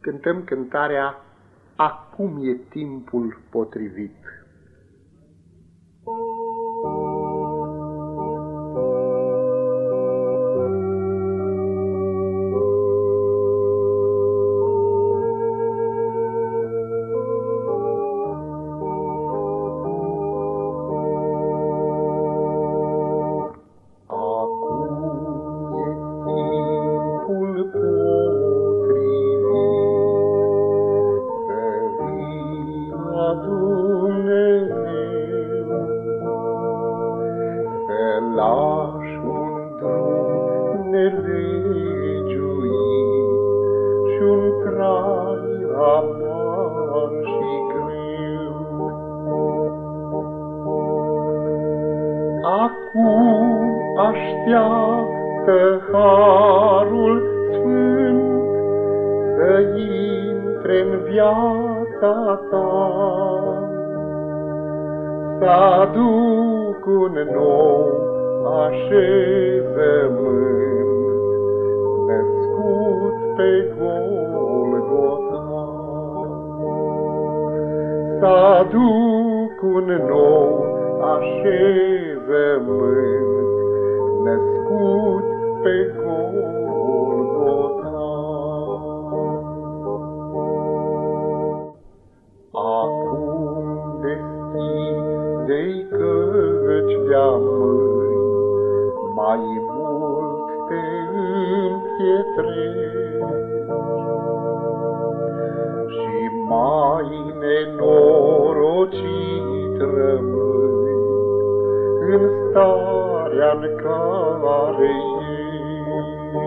cântăm cântarea Acum e timpul potrivit. Lași un drum nelegiuit și un trai amar și greu. Acum așteaptă harul sfânt să intre în viața ta, să aduc un nou așezământ, născut pe Golgota. Să aduc un nou așezământ, născut pe Golgota. Acum deschide-i căci de-a împietrezi și mai nenorocit rămâi în starea în care ești.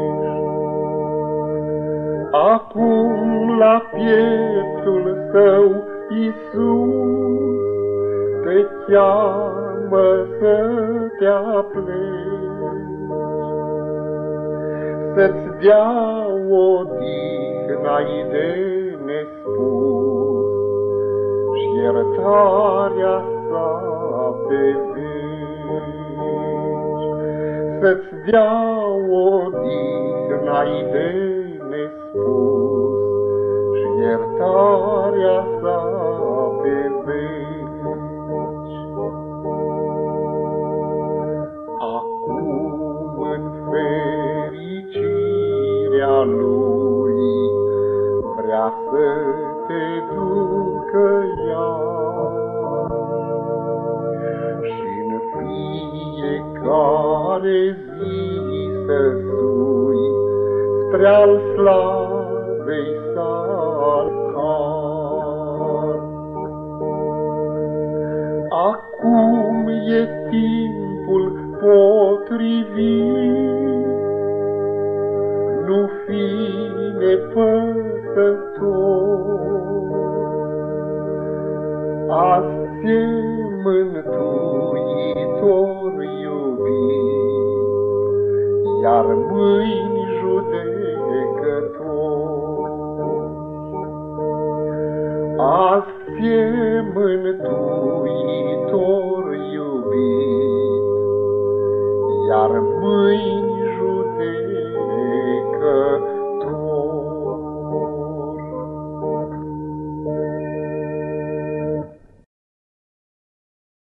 Acum la pieptul său Iisus te cheamă să te apleci să-ți dea odihna-i de nespus și iertarea sa pe veci. Să-ți dea odihna-i de nespus și iertarea sa lui vrea să te ducă ea. și în fiecare zi să sui spre al slavei salcar. Acum e timpul potrivit nepăsător. Azi e mântuitor iubit, iar mâini judecător. Azi e mântuitor iubit, iar mâini